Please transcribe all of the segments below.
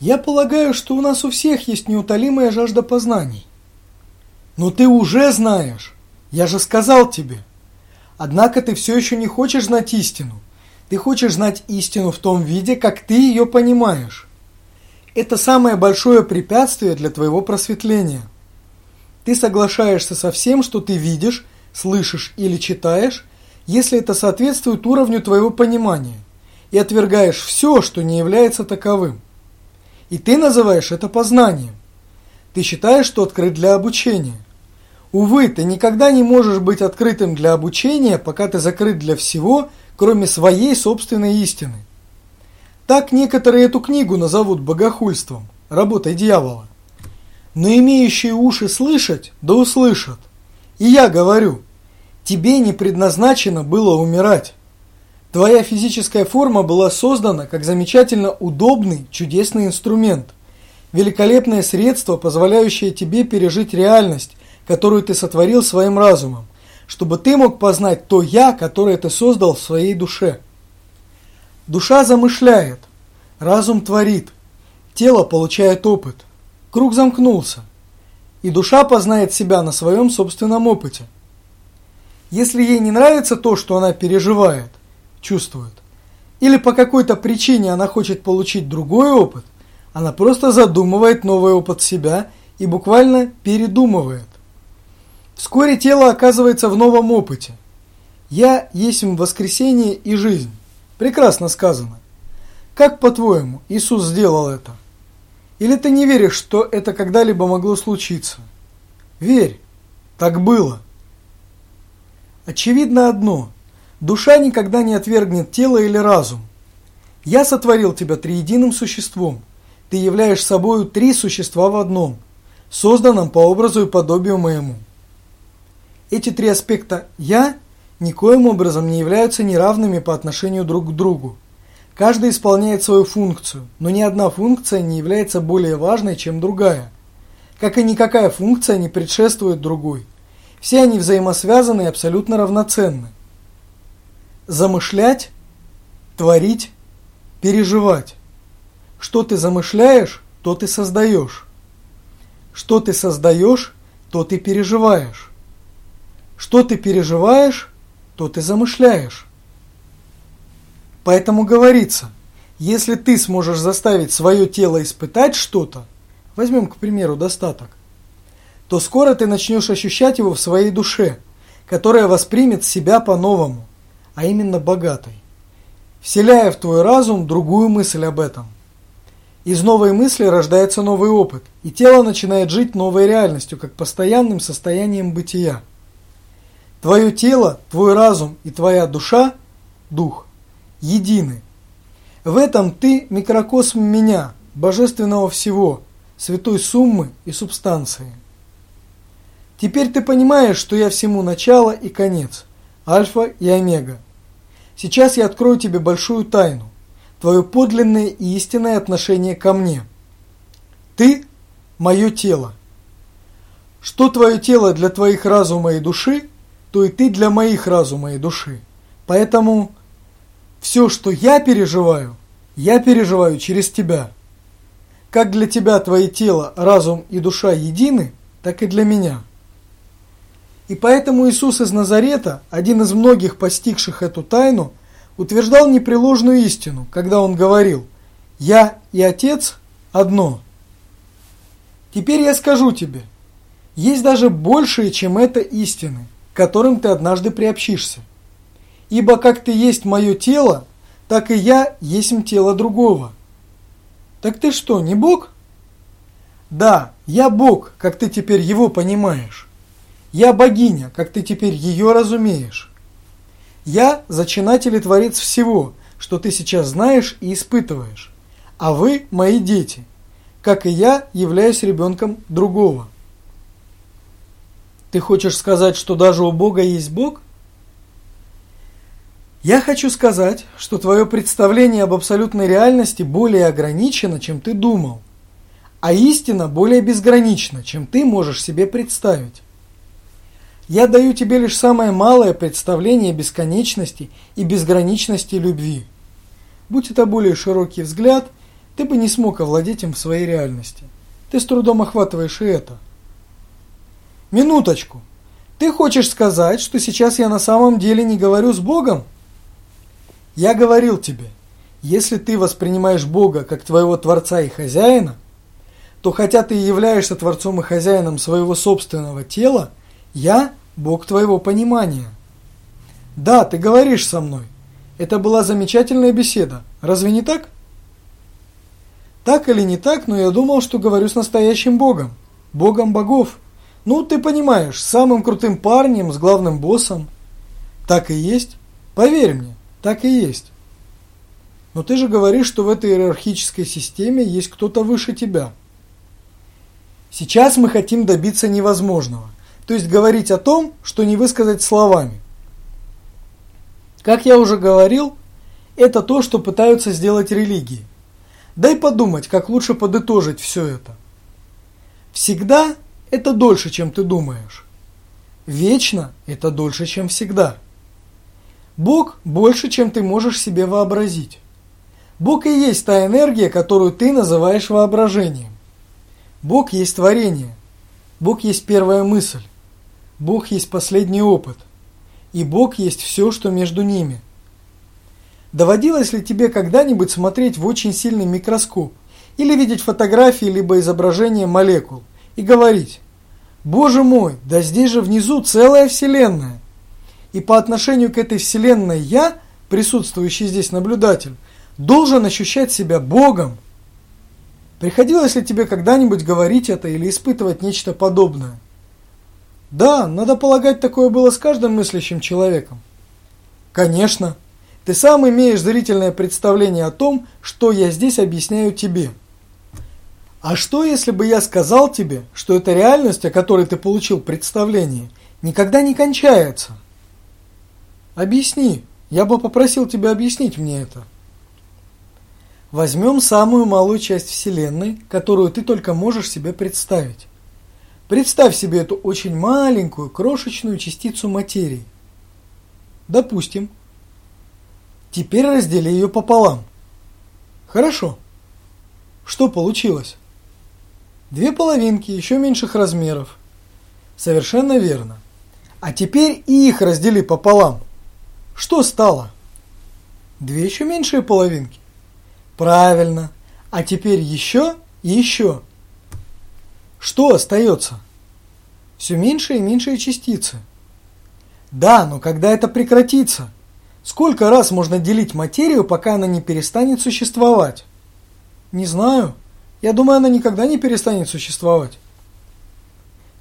Я полагаю, что у нас у всех есть неутолимая жажда познаний. Но ты уже знаешь. Я же сказал тебе. Однако ты все еще не хочешь знать истину. Ты хочешь знать истину в том виде, как ты ее понимаешь. Это самое большое препятствие для твоего просветления. Ты соглашаешься со всем, что ты видишь, слышишь или читаешь, если это соответствует уровню твоего понимания, и отвергаешь все, что не является таковым. И ты называешь это познанием. Ты считаешь, что открыт для обучения. Увы, ты никогда не можешь быть открытым для обучения, пока ты закрыт для всего, кроме своей собственной истины. Так некоторые эту книгу назовут богохульством, работой дьявола. Но имеющие уши слышать, да услышат. И я говорю, тебе не предназначено было умирать. Твоя физическая форма была создана как замечательно удобный, чудесный инструмент. Великолепное средство, позволяющее тебе пережить реальность, которую ты сотворил своим разумом, чтобы ты мог познать то «я», которое ты создал в своей душе. Душа замышляет, разум творит, тело получает опыт. Круг замкнулся, и душа познает себя на своем собственном опыте. Если ей не нравится то, что она переживает, чувствует. Или по какой-то причине она хочет получить другой опыт, она просто задумывает новый опыт себя и буквально передумывает. Вскоре тело оказывается в новом опыте. «Я есть воскресение и жизнь». Прекрасно сказано. Как, по-твоему, Иисус сделал это? Или ты не веришь, что это когда-либо могло случиться? Верь, так было. Очевидно одно – Душа никогда не отвергнет тело или разум. Я сотворил тебя триединым существом. Ты являешь собою три существа в одном, созданном по образу и подобию моему. Эти три аспекта «я» никоим образом не являются неравными по отношению друг к другу. Каждый исполняет свою функцию, но ни одна функция не является более важной, чем другая. Как и никакая функция не предшествует другой. Все они взаимосвязаны и абсолютно равноценны замышлять, творить, переживать. Что ты замышляешь, то ты создаешь. Что ты создаешь, то ты переживаешь. Что ты переживаешь, то ты замышляешь. Поэтому говорится, если ты сможешь заставить свое тело испытать что-то, возьмем, к примеру, достаток, то скоро ты начнешь ощущать его в своей душе, которая воспримет себя по-новому а именно богатой, вселяя в твой разум другую мысль об этом. Из новой мысли рождается новый опыт, и тело начинает жить новой реальностью, как постоянным состоянием бытия. Твое тело, твой разум и твоя душа, дух, едины. В этом ты микрокосм меня, божественного всего, святой суммы и субстанции. Теперь ты понимаешь, что я всему начало и конец, альфа и омега. Сейчас я открою тебе большую тайну, твое подлинное и истинное отношение ко мне. Ты – мое тело. Что твое тело для твоих разума и души, то и ты для моих разума и души. Поэтому все, что я переживаю, я переживаю через тебя. Как для тебя твое тело, разум и душа едины, так и для меня. И поэтому Иисус из Назарета, один из многих постигших эту тайну, утверждал непреложную истину, когда он говорил «Я и Отец одно». Теперь я скажу тебе, есть даже большее, чем это истины, к которым ты однажды приобщишься. Ибо как ты есть мое тело, так и я есть тело другого. Так ты что, не Бог? Да, я Бог, как ты теперь его понимаешь. Я богиня, как ты теперь ее разумеешь. Я зачинатель и творец всего, что ты сейчас знаешь и испытываешь. А вы мои дети, как и я являюсь ребенком другого. Ты хочешь сказать, что даже у Бога есть Бог? Я хочу сказать, что твое представление об абсолютной реальности более ограничено, чем ты думал, а истина более безгранична, чем ты можешь себе представить. Я даю тебе лишь самое малое представление бесконечности и безграничности любви. Будь это более широкий взгляд, ты бы не смог овладеть им в своей реальности. Ты с трудом охватываешь и это. Минуточку. Ты хочешь сказать, что сейчас я на самом деле не говорю с Богом? Я говорил тебе, если ты воспринимаешь Бога как твоего Творца и Хозяина, то хотя ты являешься Творцом и Хозяином своего собственного тела, я – Бог твоего понимания. Да, ты говоришь со мной. Это была замечательная беседа. Разве не так? Так или не так, но я думал, что говорю с настоящим Богом. Богом богов. Ну, ты понимаешь, самым крутым парнем, с главным боссом. Так и есть. Поверь мне, так и есть. Но ты же говоришь, что в этой иерархической системе есть кто-то выше тебя. Сейчас мы хотим добиться невозможного. То есть говорить о том, что не высказать словами. Как я уже говорил, это то, что пытаются сделать религии. Дай подумать, как лучше подытожить все это. Всегда – это дольше, чем ты думаешь. Вечно – это дольше, чем всегда. Бог больше, чем ты можешь себе вообразить. Бог и есть та энергия, которую ты называешь воображением. Бог есть творение. Бог есть первая мысль. Бог есть последний опыт. И Бог есть все, что между ними. Доводилось ли тебе когда-нибудь смотреть в очень сильный микроскоп или видеть фотографии либо изображения молекул и говорить «Боже мой, да здесь же внизу целая Вселенная!» И по отношению к этой Вселенной я, присутствующий здесь наблюдатель, должен ощущать себя Богом. Приходилось ли тебе когда-нибудь говорить это или испытывать нечто подобное? Да, надо полагать, такое было с каждым мыслящим человеком. Конечно. Ты сам имеешь зрительное представление о том, что я здесь объясняю тебе. А что, если бы я сказал тебе, что эта реальность, о которой ты получил представление, никогда не кончается? Объясни. Я бы попросил тебя объяснить мне это. Возьмем самую малую часть Вселенной, которую ты только можешь себе представить. Представь себе эту очень маленькую, крошечную частицу материи. Допустим. Теперь раздели ее пополам. Хорошо. Что получилось? Две половинки еще меньших размеров. Совершенно верно. А теперь и их раздели пополам. Что стало? Две еще меньшие половинки. Правильно. А теперь еще и еще. Что остается? Все меньше и меньшие частицы. Да, но когда это прекратится? Сколько раз можно делить материю, пока она не перестанет существовать? Не знаю. Я думаю, она никогда не перестанет существовать.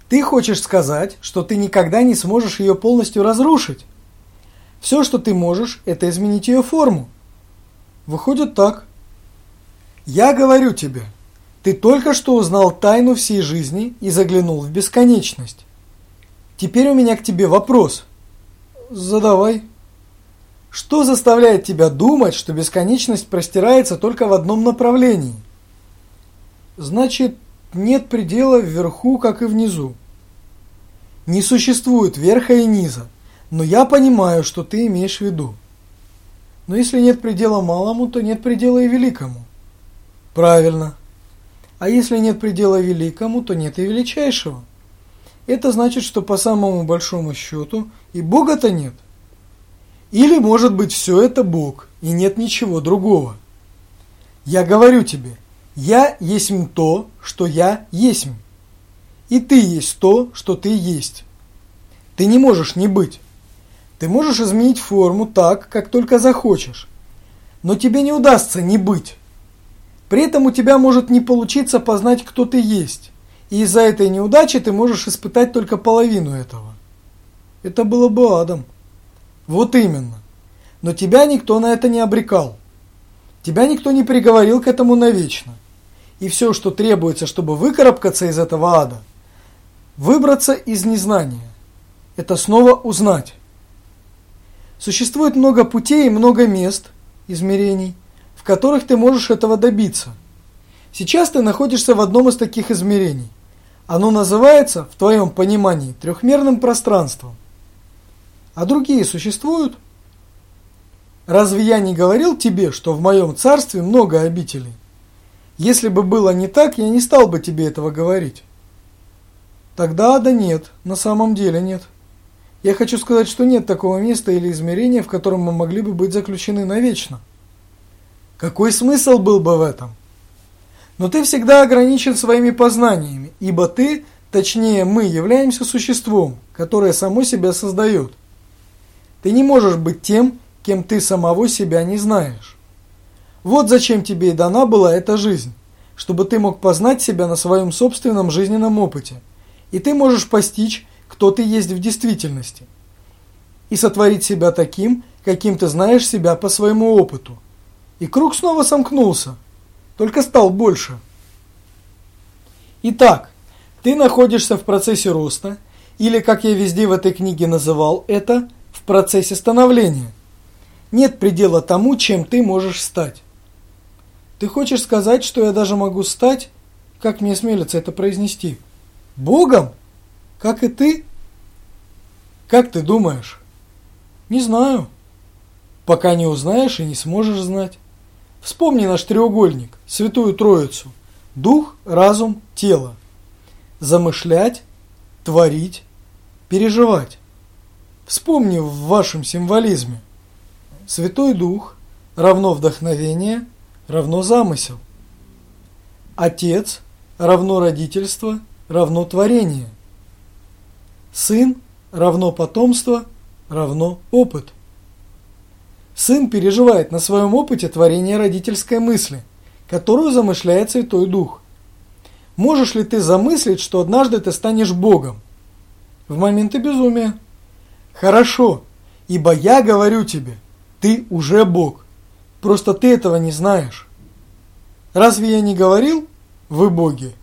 Ты хочешь сказать, что ты никогда не сможешь ее полностью разрушить? Все, что ты можешь, это изменить ее форму. Выходит так. Я говорю тебе – ты только что узнал тайну всей жизни и заглянул в бесконечность. Теперь у меня к тебе вопрос. Задавай. Что заставляет тебя думать, что бесконечность простирается только в одном направлении? Значит, нет предела вверху, как и внизу. Не существует верха и низа, но я понимаю, что ты имеешь в виду. Но если нет предела малому, то нет предела и великому. Правильно. А если нет предела великому, то нет и величайшего. Это значит, что по самому большому счету и Бога-то нет. Или, может быть, все это Бог, и нет ничего другого. Я говорю тебе, я есть то, что я есть. И ты есть то, что ты есть. Ты не можешь не быть. Ты можешь изменить форму так, как только захочешь. Но тебе не удастся не быть. При этом у тебя может не получиться познать, кто ты есть. И из-за этой неудачи ты можешь испытать только половину этого. Это было бы адом. Вот именно. Но тебя никто на это не обрекал. Тебя никто не приговорил к этому навечно. И все, что требуется, чтобы выкарабкаться из этого ада, выбраться из незнания, это снова узнать. Существует много путей и много мест, измерений, которых ты можешь этого добиться. Сейчас ты находишься в одном из таких измерений. Оно называется, в твоем понимании, трехмерным пространством. А другие существуют? Разве я не говорил тебе, что в моем царстве много обителей? Если бы было не так, я не стал бы тебе этого говорить. Тогда да нет, на самом деле нет. Я хочу сказать, что нет такого места или измерения, в котором мы могли бы быть заключены навечно. Какой смысл был бы в этом? Но ты всегда ограничен своими познаниями, ибо ты, точнее мы, являемся существом, которое само себя создает. Ты не можешь быть тем, кем ты самого себя не знаешь. Вот зачем тебе и дана была эта жизнь, чтобы ты мог познать себя на своем собственном жизненном опыте – и ты можешь постичь, кто ты есть в действительности, и сотворить себя таким, каким ты знаешь себя по своему опыту. И круг снова сомкнулся, только стал больше. Итак, ты находишься в процессе роста, или, как я везде в этой книге называл это, в процессе становления. Нет предела тому, чем ты можешь стать. Ты хочешь сказать, что я даже могу стать? Как мне смелиться это произнести? Богом? Как и ты? Как ты думаешь? Не знаю. Пока не узнаешь и не сможешь знать. Вспомни наш треугольник, Святую Троицу. Дух, разум, тело. Замышлять, творить, переживать. Вспомни в вашем символизме. Святой Дух равно вдохновение, равно замысел. Отец равно родительство, равно творение. Сын равно потомство равно опыт. Сын переживает на своем опыте творение родительской мысли, которую замышляет Святой Дух. Можешь ли ты замыслить, что однажды ты станешь Богом? В моменты безумия. Хорошо, ибо я говорю тебе, ты уже Бог. Просто ты этого не знаешь. Разве я не говорил, вы боги?